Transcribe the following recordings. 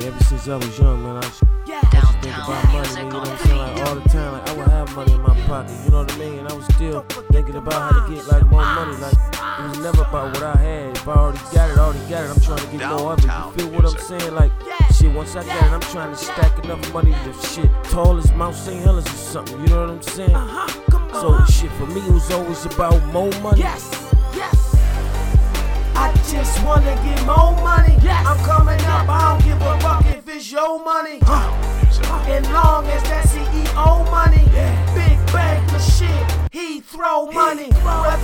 Like ever since I was young, man, I just, I just think about money, man, you know what I'm saying? Like all the time, like I would have money in my pocket, you know what I mean? And I was still thinking about how to get like more money. Like it was never about what I had. If I already got it, I already got it. I'm trying to get more of it. You feel what I'm saying? Like shit, once I got it, I'm trying to stack enough money to shit tall as Mount St. Helens or something. You know what I'm saying? Uh-huh, so shit, for me, it was always about more money. Yes, yes. I just wanna get more money. Yes. Throw money. Whether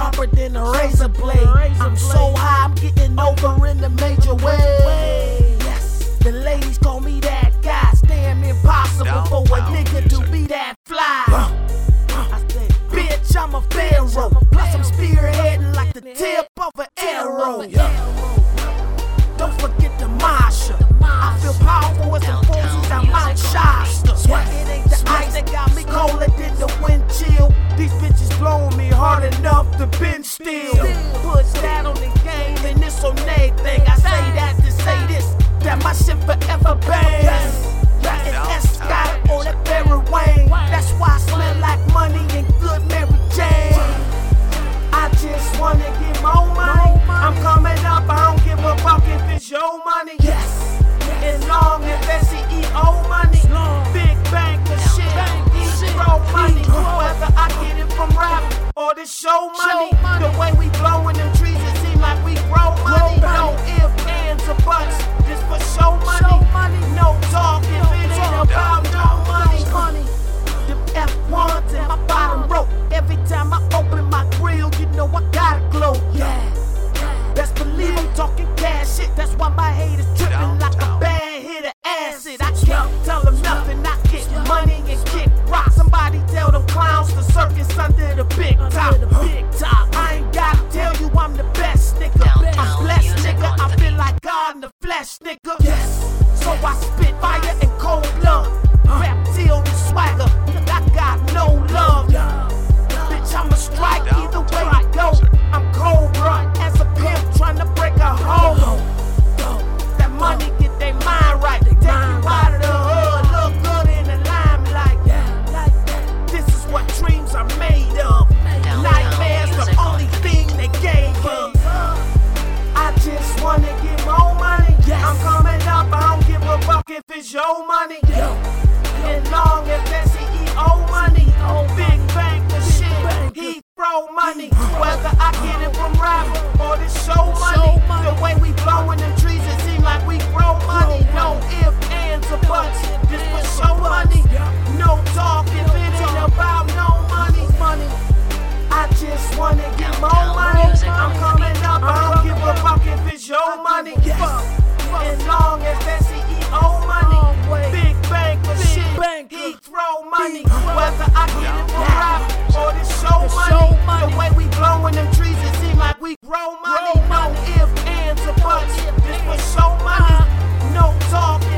sharper than a razor blade. I'm so high, I'm getting over in the major way. Yes, the ladies call me that guy. It's damn impossible for a nigga to be that fly. Bitch, I'm a pharaoh. Plus, I'm spearheading like the tip to bend still. Put that on the game and this on everything. I say that to say this, that my shit forever bangs. That is Scott or that Barry Wayne. That's why I smell like money and good Mary Jane. I just wanna get more money. I'm coming up, I don't give a fuck if it's your money. Yes, as long as that CEO money, big bank the shit, he money. Whether I get it from rap or the show money, the way we blowing them And long as that CEO money on Big Bang, the shit, he throw money. Whether I get it from rapper or the show money. hands a bunch. This was so money, no talk.